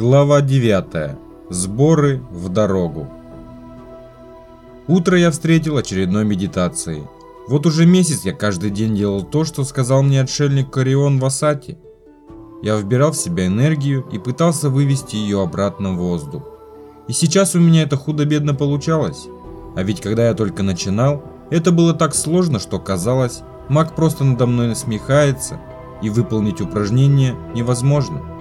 Глава 9. Сборы в дорогу. Утро я встретил очередной медитацией. Вот уже месяц я каждый день делал то, что сказал мне отшельник Карион Васати. Я вбирал в себя энергию и пытался вывести ее обратно в воздух. И сейчас у меня это худо-бедно получалось. А ведь когда я только начинал, это было так сложно, что казалось, маг просто надо мной насмехается, и выполнить упражнение невозможно.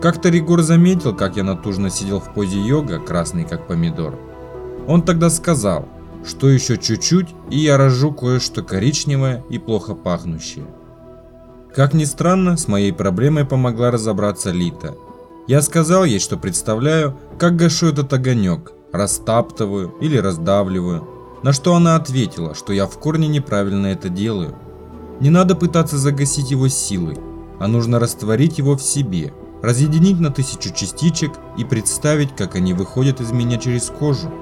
Как-то Ригор заметил, как я натужно сидел в позе йога, красный как помидор. Он тогда сказал, что еще чуть-чуть, и я рожу кое-что коричневое и плохо пахнущее. Как ни странно, с моей проблемой помогла разобраться Лита. Я сказал ей, что представляю, как гашу этот огонек, растаптываю или раздавливаю, на что она ответила, что я в корне неправильно это делаю. Не надо пытаться загасить его силой, а нужно растворить его в себе – разъединить на тысячу частичек и представить, как они выходят из меня через кожу.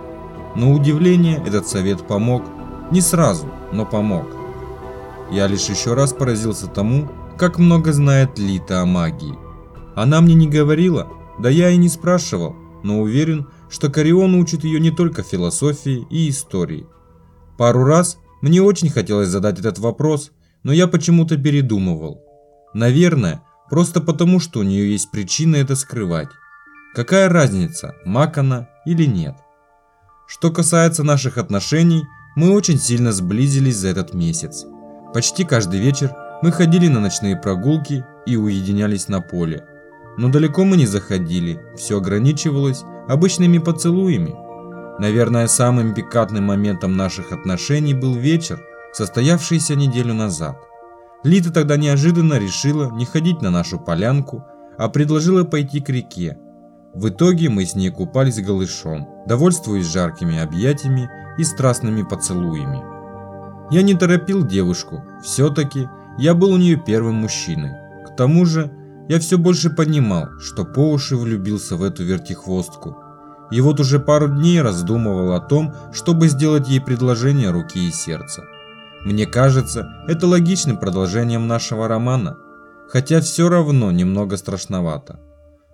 На удивление этот совет помог. Не сразу, но помог. Я лишь еще раз поразился тому, как много знает Лита о магии. Она мне не говорила, да я и не спрашивал, но уверен, что Карион учит ее не только философии и истории. Пару раз мне очень хотелось задать этот вопрос, но я почему-то передумывал. Наверное, Просто потому, что у нее есть причина это скрывать. Какая разница, маг она или нет? Что касается наших отношений, мы очень сильно сблизились за этот месяц. Почти каждый вечер мы ходили на ночные прогулки и уединялись на поле. Но далеко мы не заходили, все ограничивалось обычными поцелуями. Наверное, самым пикантным моментом наших отношений был вечер, состоявшийся неделю назад. Лита тогда неожиданно решила не ходить на нашу полянку, а предложила пойти к реке. В итоге мы с ней купались голышом, довольствуясь жаркими объятиями и страстными поцелуями. Я не торопил девушку, все-таки я был у нее первым мужчиной. К тому же, я все больше понимал, что по уши влюбился в эту вертихвостку. И вот уже пару дней раздумывал о том, чтобы сделать ей предложение руки и сердца. Мне кажется, это логичным продолжением нашего романа, хотя все равно немного страшновато.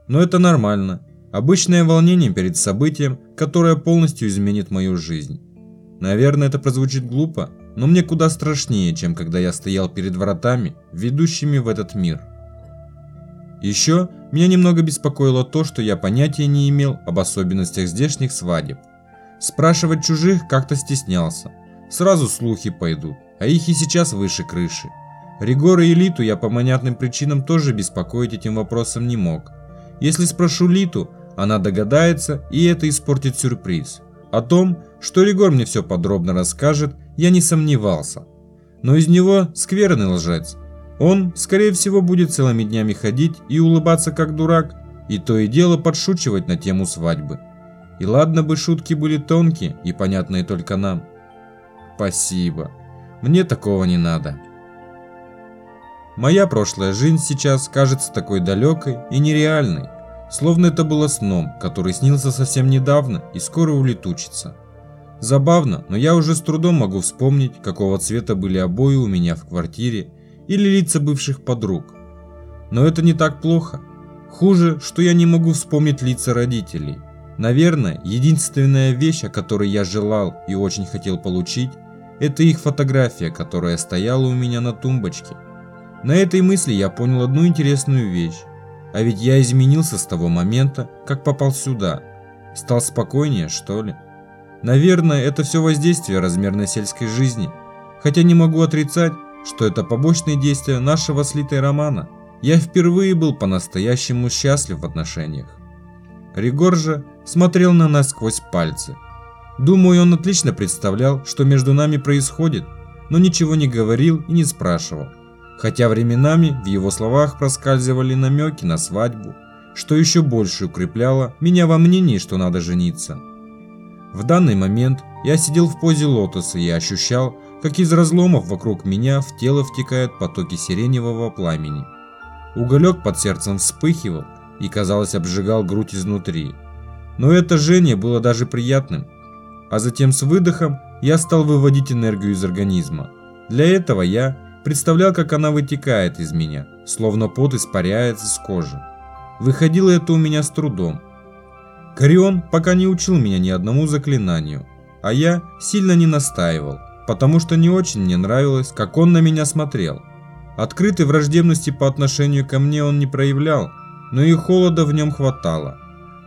Но это нормально, обычное волнение перед событием, которое полностью изменит мою жизнь. Наверное, это прозвучит глупо, но мне куда страшнее, чем когда я стоял перед вратами, ведущими в этот мир. Еще меня немного беспокоило то, что я понятия не имел об особенностях здешних свадеб. Спрашивать чужих как-то стеснялся, Сразу слухи пойдут, а их и сейчас выше крыши. Ригора и Литу я по понятным причинам тоже беспокоить этим вопросом не мог. Если спрошу Литу, она догадается, и это испортит сюрприз. О том, что Ригор мне все подробно расскажет, я не сомневался. Но из него скверный лжец. Он, скорее всего, будет целыми днями ходить и улыбаться как дурак, и то и дело подшучивать на тему свадьбы. И ладно бы шутки были тонкие и понятные только нам. Спасибо. Мне такого не надо. Моя прошлая жизнь сейчас кажется такой далекой и нереальной, словно это было сном, который снился совсем недавно и скоро улетучится. Забавно, но я уже с трудом могу вспомнить, какого цвета были обои у меня в квартире или лица бывших подруг. Но это не так плохо. Хуже, что я не могу вспомнить лица родителей. Наверное, единственная вещь, о которой я желал и очень хотел получить, это их фотография, которая стояла у меня на тумбочке. На этой мысли я понял одну интересную вещь. А ведь я изменился с того момента, как попал сюда. Стал спокойнее, что ли? Наверное, это все воздействие размерной сельской жизни. Хотя не могу отрицать, что это побочные действия нашего слитой романа. Я впервые был по-настоящему счастлив в отношениях. Ригор же смотрел на нас сквозь пальцы. Думаю, он отлично представлял, что между нами происходит, но ничего не говорил и не спрашивал. Хотя временами в его словах проскальзывали намеки на свадьбу, что еще больше укрепляло меня во мнении, что надо жениться. В данный момент я сидел в позе лотоса и ощущал, как из разломов вокруг меня в тело втекают потоки сиреневого пламени. Уголек под сердцем вспыхивал и, казалось, обжигал грудь изнутри. Но это жжение было даже приятным, а затем с выдохом я стал выводить энергию из организма. Для этого я представлял, как она вытекает из меня, словно пот испаряется с кожи. Выходило это у меня с трудом. Корион пока не учил меня ни одному заклинанию, а я сильно не настаивал, потому что не очень мне нравилось, как он на меня смотрел. Открытой враждебности по отношению ко мне он не проявлял, но и холода в нем хватало.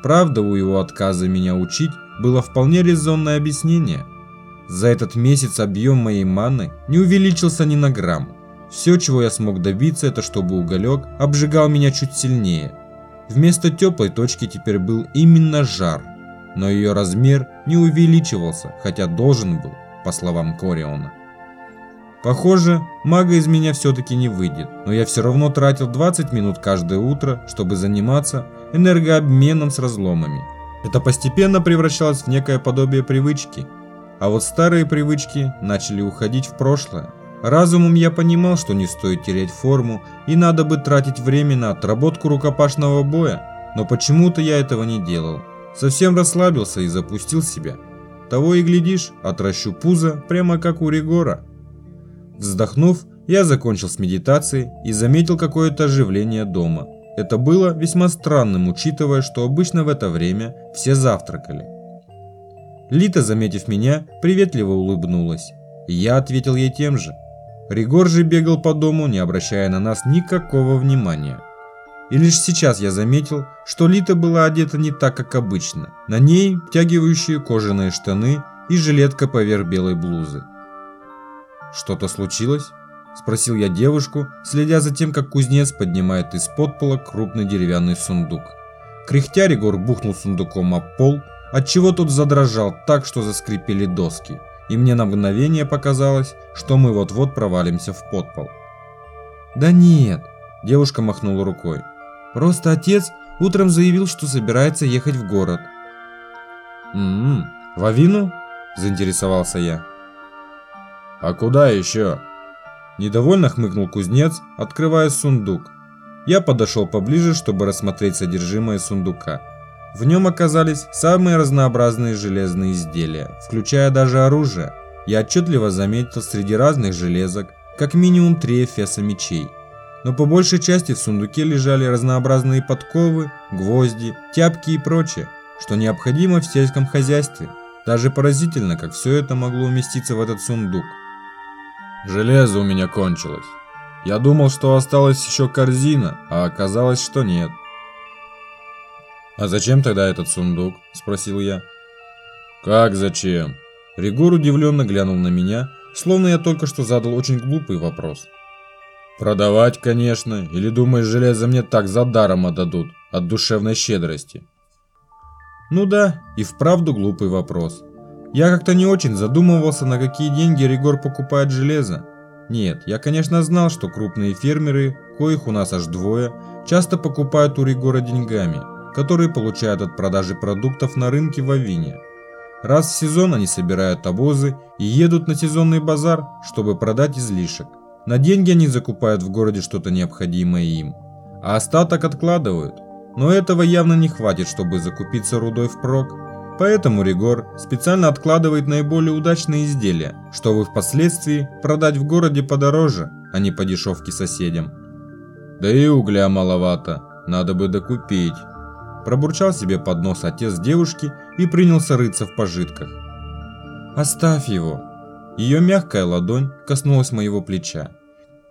Правда, у его отказа меня учить было вполне резонное объяснение. За этот месяц объем моей маны не увеличился ни на грамм. Все, чего я смог добиться, это чтобы уголек обжигал меня чуть сильнее. Вместо теплой точки теперь был именно жар, но ее размер не увеличивался, хотя должен был, по словам Кориона. Похоже, мага из меня все-таки не выйдет, но я все равно тратил 20 минут каждое утро, чтобы заниматься энергообменом с разломами. Это постепенно превращалось в некое подобие привычки, а вот старые привычки начали уходить в прошлое. Разумом я понимал, что не стоит терять форму и надо бы тратить время на отработку рукопашного боя, но почему-то я этого не делал. Совсем расслабился и запустил себя. Того и глядишь, отращу пузо, прямо как у Ригора. Вздохнув, я закончил с медитацией и заметил какое-то оживление дома. Это было весьма странным, учитывая, что обычно в это время все завтракали. Лита, заметив меня, приветливо улыбнулась. Я ответил ей тем же. Ригор же бегал по дому, не обращая на нас никакого внимания. И лишь сейчас я заметил, что Лита была одета не так, как обычно. На ней втягивающие кожаные штаны и жилетка поверх белой блузы. «Что-то случилось?» – спросил я девушку, следя за тем, как кузнец поднимает из-под пола крупный деревянный сундук. Кряхтя Ригор бухнул сундуком об пол, отчего тот задрожал так, что заскрипели доски, и мне на мгновение показалось, что мы вот-вот провалимся в подпол. «Да нет», – девушка махнула рукой. «Просто отец утром заявил, что собирается ехать в город». «М-м, в Авину?» – заинтересовался я. «А куда еще?» Недовольно хмыкнул кузнец, открывая сундук. Я подошел поближе, чтобы рассмотреть содержимое сундука. В нем оказались самые разнообразные железные изделия, включая даже оружие. Я отчетливо заметил среди разных железок как минимум три эфеса мечей. Но по большей части в сундуке лежали разнообразные подковы, гвозди, тяпки и прочее, что необходимо в сельском хозяйстве. Даже поразительно, как все это могло уместиться в этот сундук. Железо у меня кончилось. Я думал, что осталась еще корзина, а оказалось, что нет. «А зачем тогда этот сундук?» – спросил я. «Как зачем?» Ригор удивленно глянул на меня, словно я только что задал очень глупый вопрос. «Продавать, конечно, или думаешь, железо мне так за даром отдадут, от душевной щедрости?» Ну да, и вправду глупый вопрос. Я как-то не очень задумывался, на какие деньги Ригор покупает железо. Нет, я конечно знал, что крупные фермеры, коих у нас аж двое, часто покупают у Ригора деньгами, которые получают от продажи продуктов на рынке в Авине. Раз в сезон они собирают обозы и едут на сезонный базар, чтобы продать излишек. На деньги они закупают в городе что-то необходимое им, а остаток откладывают. Но этого явно не хватит, чтобы закупиться рудой впрок. Поэтому Ригор специально откладывает наиболее удачные изделия, чтобы впоследствии продать в городе подороже, а не по дешевке соседям. Да и угля маловато, надо бы докупить. Пробурчал себе под нос отец девушки и принялся рыться в пожитках. «Оставь его!» Ее мягкая ладонь коснулась моего плеча.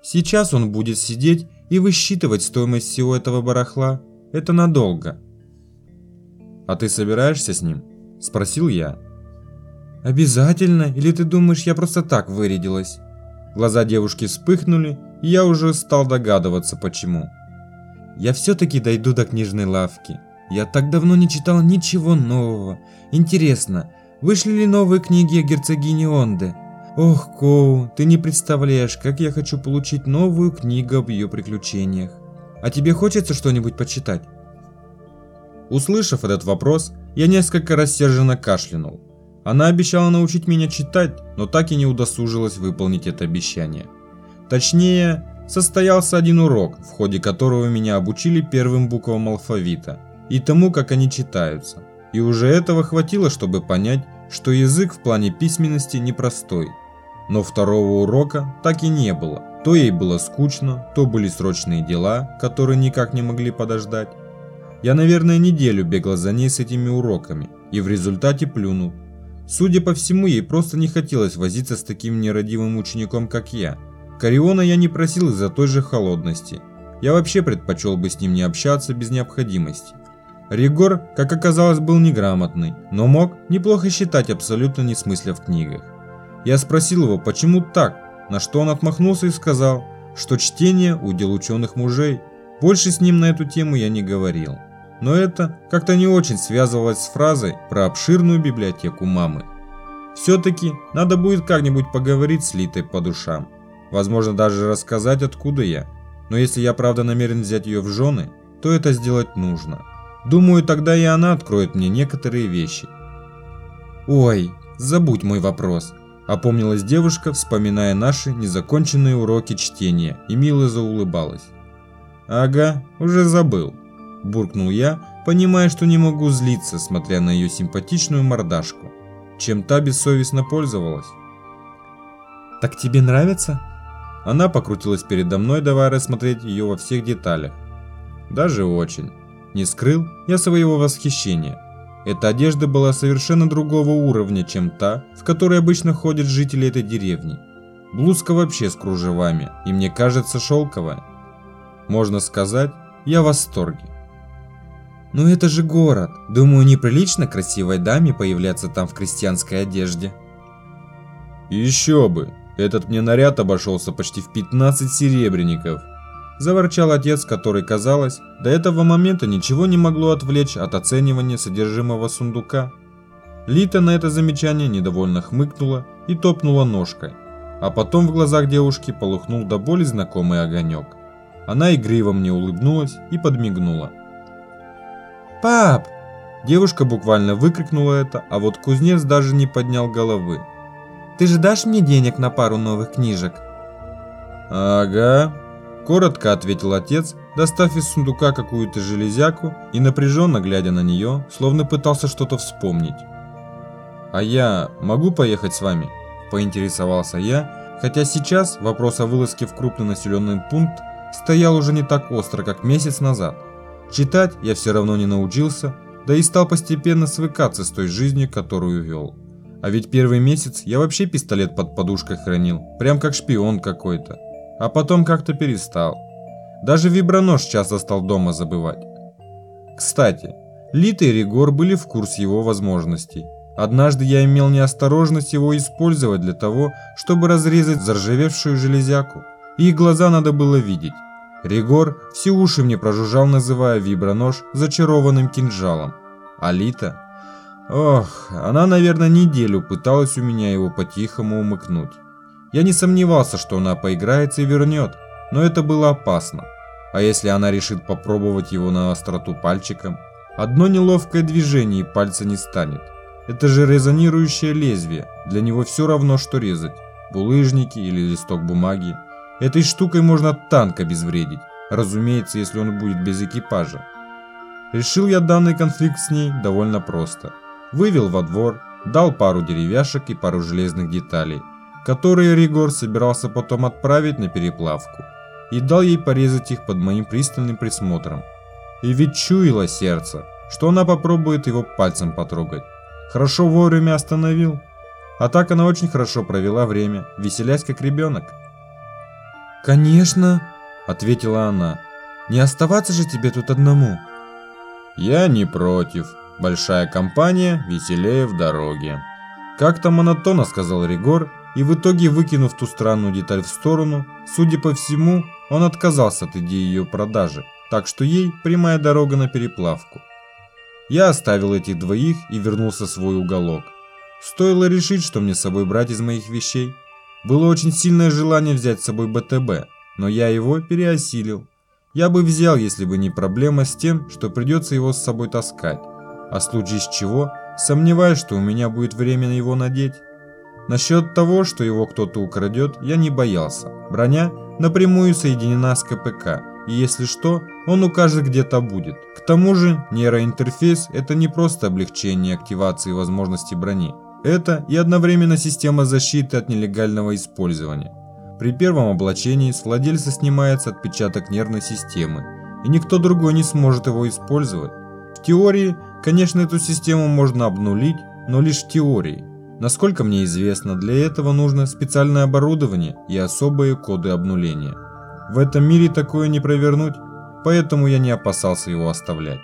«Сейчас он будет сидеть и высчитывать стоимость всего этого барахла. Это надолго». «А ты собираешься с ним?» Спросил я. «Обязательно? Или ты думаешь, я просто так вырядилась?» Глаза девушки вспыхнули, и я уже стал догадываться, почему. «Я все-таки дойду до книжной лавки. Я так давно не читал ничего нового. Интересно, вышли ли новые книги о герцогине Онде? Ох, Коу, ты не представляешь, как я хочу получить новую книгу об ее приключениях. А тебе хочется что-нибудь почитать?» Услышав этот вопрос, я несколько рассерженно кашлянул. Она обещала научить меня читать, но так и не удосужилась выполнить это обещание. Точнее, состоялся один урок, в ходе которого меня обучили первым буквам алфавита и тому, как они читаются. И уже этого хватило, чтобы понять, что язык в плане письменности непростой. Но второго урока так и не было. То ей было скучно, то были срочные дела, которые никак не могли подождать. Я, наверное, неделю бегал за ней с этими уроками и в результате плюнул. Судя по всему, ей просто не хотелось возиться с таким нерадивым учеником, как я. Кариона я не просил из-за той же холодности. Я вообще предпочел бы с ним не общаться без необходимости. Ригор, как оказалось, был неграмотный, но мог неплохо считать абсолютно не смысля в книгах. Я спросил его, почему так, на что он отмахнулся и сказал, что чтение – удел ученых мужей. Больше с ним на эту тему я не говорил. Но это как-то не очень связывалось с фразой про обширную библиотеку мамы. Все-таки надо будет как-нибудь поговорить с Литой по душам. Возможно, даже рассказать, откуда я. Но если я правда намерен взять ее в жены, то это сделать нужно. Думаю, тогда и она откроет мне некоторые вещи. Ой, забудь мой вопрос. Опомнилась девушка, вспоминая наши незаконченные уроки чтения, и мило заулыбалась. «Ага, уже забыл», – буркнул я, понимая, что не могу злиться, смотря на ее симпатичную мордашку. Чем та бессовестно пользовалась. «Так тебе нравится?» Она покрутилась передо мной, давая рассмотреть ее во всех деталях. Даже очень. Не скрыл я своего восхищения. Эта одежда была совершенно другого уровня, чем та, в которой обычно ходят жители этой деревни. Блузка вообще с кружевами, и мне кажется шелковая. Можно сказать, я в восторге. «Ну это же город. Думаю, неприлично красивой даме появляться там в крестьянской одежде». «Еще бы. Этот мне наряд обошелся почти в 15 серебряников. Заворчал отец, который, казалось, до этого момента ничего не могло отвлечь от оценивания содержимого сундука. Лита на это замечание недовольно хмыкнула и топнула ножкой, а потом в глазах девушки полухнул до боли знакомый огонек. Она игриво мне улыбнулась и подмигнула. «Пап!» Девушка буквально выкрикнула это, а вот кузнец даже не поднял головы. «Ты же дашь мне денег на пару новых книжек?» «Ага», Коротко ответил отец, достав из сундука какую-то железяку и напряженно глядя на нее, словно пытался что-то вспомнить. «А я могу поехать с вами?» – поинтересовался я, хотя сейчас вопрос о вылазке в крупный населенный пункт стоял уже не так остро, как месяц назад. Читать я все равно не научился, да и стал постепенно свыкаться с той жизнью, которую вел. А ведь первый месяц я вообще пистолет под подушкой хранил, прям как шпион какой-то а потом как-то перестал. Даже вибронож часто стал дома забывать. Кстати, Лита и Ригор были в курсе его возможностей. Однажды я имел неосторожность его использовать для того, чтобы разрезать заржавевшую железяку. Их глаза надо было видеть. Ригор все уши мне прожужжал, называя вибронож зачарованным кинжалом. А Лита... Ох, она, наверное, неделю пыталась у меня его по-тихому умыкнуть. Я не сомневался, что она поиграется и вернет, но это было опасно. А если она решит попробовать его на остроту пальчиком? Одно неловкое движение и пальца не станет. Это же резонирующее лезвие, для него все равно, что резать. Булыжники или листок бумаги. Этой штукой можно танк обезвредить, разумеется, если он будет без экипажа. Решил я данный конфликт с ней довольно просто. Вывел во двор, дал пару деревяшек и пару железных деталей – которые Ригор собирался потом отправить на переплавку, и дал ей порезать их под моим пристальным присмотром. И ведь чуяло сердце, что она попробует его пальцем потрогать. Хорошо вовремя остановил. А так она очень хорошо провела время, веселясь как ребенок. «Конечно», — ответила она, — «не оставаться же тебе тут одному». «Я не против. Большая компания, веселее в дороге». Как-то монотонно сказал Ригор и в итоге, выкинув ту странную деталь в сторону, судя по всему, он отказался от идеи ее продажи, так что ей прямая дорога на переплавку. Я оставил этих двоих и вернулся в свой уголок. Стоило решить, что мне с собой брать из моих вещей. Было очень сильное желание взять с собой БТБ, но я его переосилил. Я бы взял, если бы не проблема с тем, что придется его с собой таскать. А случае с чего, сомневаюсь, что у меня будет время его надеть. Насчет того, что его кто-то украдет, я не боялся. Броня напрямую соединена с КПК, и если что, он укажет где-то будет. К тому же, нейроинтерфейс – это не просто облегчение активации возможностей брони. Это и одновременно система защиты от нелегального использования. При первом облачении с владельца снимается отпечаток нервной системы, и никто другой не сможет его использовать. В теории, конечно, эту систему можно обнулить, но лишь в теории. Насколько мне известно, для этого нужно специальное оборудование и особые коды обнуления. В этом мире такое не провернуть, поэтому я не опасался его оставлять.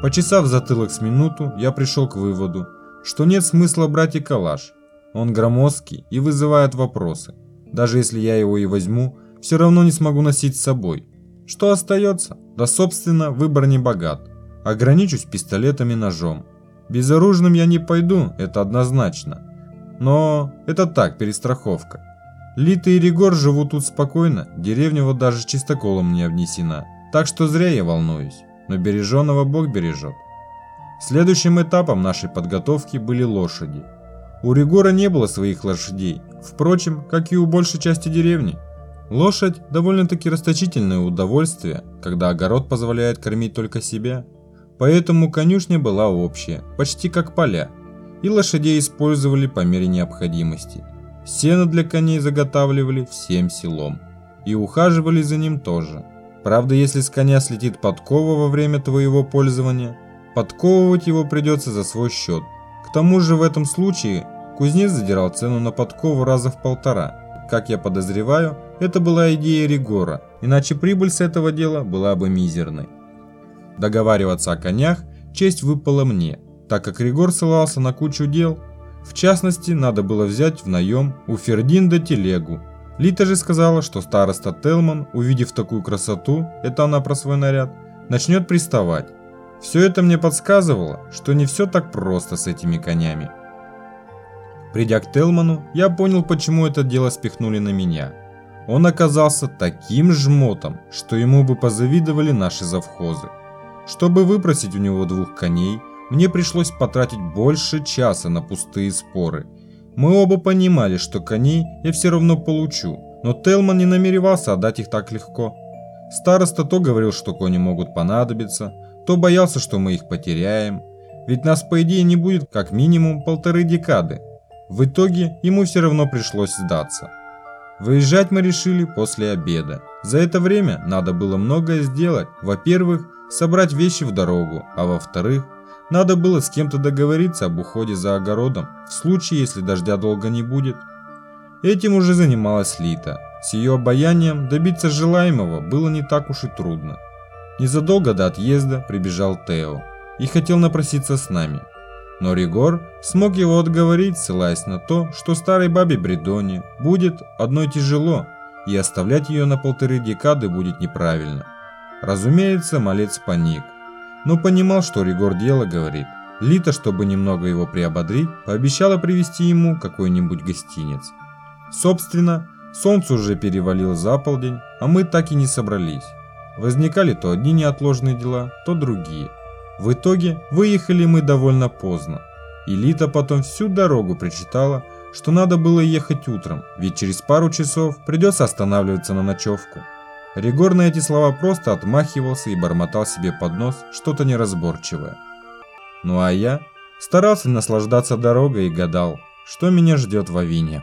Почесав затылок с минуту, я пришел к выводу, что нет смысла брать и калаш. Он громоздкий и вызывает вопросы. Даже если я его и возьму, все равно не смогу носить с собой. Что остается? Да собственно, выбор не богат. Ограничусь пистолетом и ножом. Безоружным я не пойду, это однозначно. Но это так, перестраховка. Лита и Ригор живут тут спокойно, деревня вот даже чистоколом не обнесена. Так что зря я волнуюсь, но береженного Бог бережет. Следующим этапом нашей подготовки были лошади. У Ригора не было своих лошадей, впрочем, как и у большей части деревни. Лошадь довольно-таки расточительное удовольствие, когда огород позволяет кормить только себя. Поэтому конюшня была общая, почти как поля, и лошадей использовали по мере необходимости. Сено для коней заготавливали всем селом и ухаживали за ним тоже. Правда, если с коня слетит подкова во время твоего пользования, подковывать его придется за свой счет. К тому же в этом случае кузнец задирал цену на подкову раза в полтора. Как я подозреваю, это была идея Ригора, иначе прибыль с этого дела была бы мизерной. Договариваться о конях честь выпала мне, так как Ригор ссылался на кучу дел. В частности, надо было взять в наем у Фердинда телегу. Лита же сказала, что староста Телман, увидев такую красоту, это она про свой наряд, начнет приставать. Все это мне подсказывало, что не все так просто с этими конями. Придя к Телману, я понял, почему это дело спихнули на меня. Он оказался таким жмотом, что ему бы позавидовали наши завхозы. Чтобы выпросить у него двух коней, мне пришлось потратить больше часа на пустые споры. Мы оба понимали, что коней я все равно получу, но Телман не намеревался отдать их так легко. Староста то говорил, что кони могут понадобиться, то боялся, что мы их потеряем. Ведь нас по идее не будет как минимум полторы декады. В итоге ему все равно пришлось сдаться. Выезжать мы решили после обеда. За это время надо было многое сделать. Во-первых, собрать вещи в дорогу, а во-вторых, надо было с кем-то договориться об уходе за огородом, в случае, если дождя долго не будет. Этим уже занималась Лита. С ее обаянием добиться желаемого было не так уж и трудно. Незадолго до отъезда прибежал Тео и хотел напроситься с нами. Но Ригор смог его отговорить, ссылаясь на то, что старой бабе Бредоне будет одной тяжело, и оставлять ее на полторы декады будет неправильно. Разумеется, малец паник, но понимал, что Ригор дело говорит. Лита, чтобы немного его приободрить, пообещала привезти ему какой-нибудь гостиниц. Собственно, солнце уже перевалило за полдень, а мы так и не собрались. Возникали то одни неотложные дела, то другие. В итоге выехали мы довольно поздно. И Лита потом всю дорогу прочитала, что надо было ехать утром, ведь через пару часов придется останавливаться на ночевку. Ригор на эти слова просто отмахивался и бормотал себе под нос что-то неразборчивое. Ну а я старался наслаждаться дорогой и гадал, что меня ждет в Авине.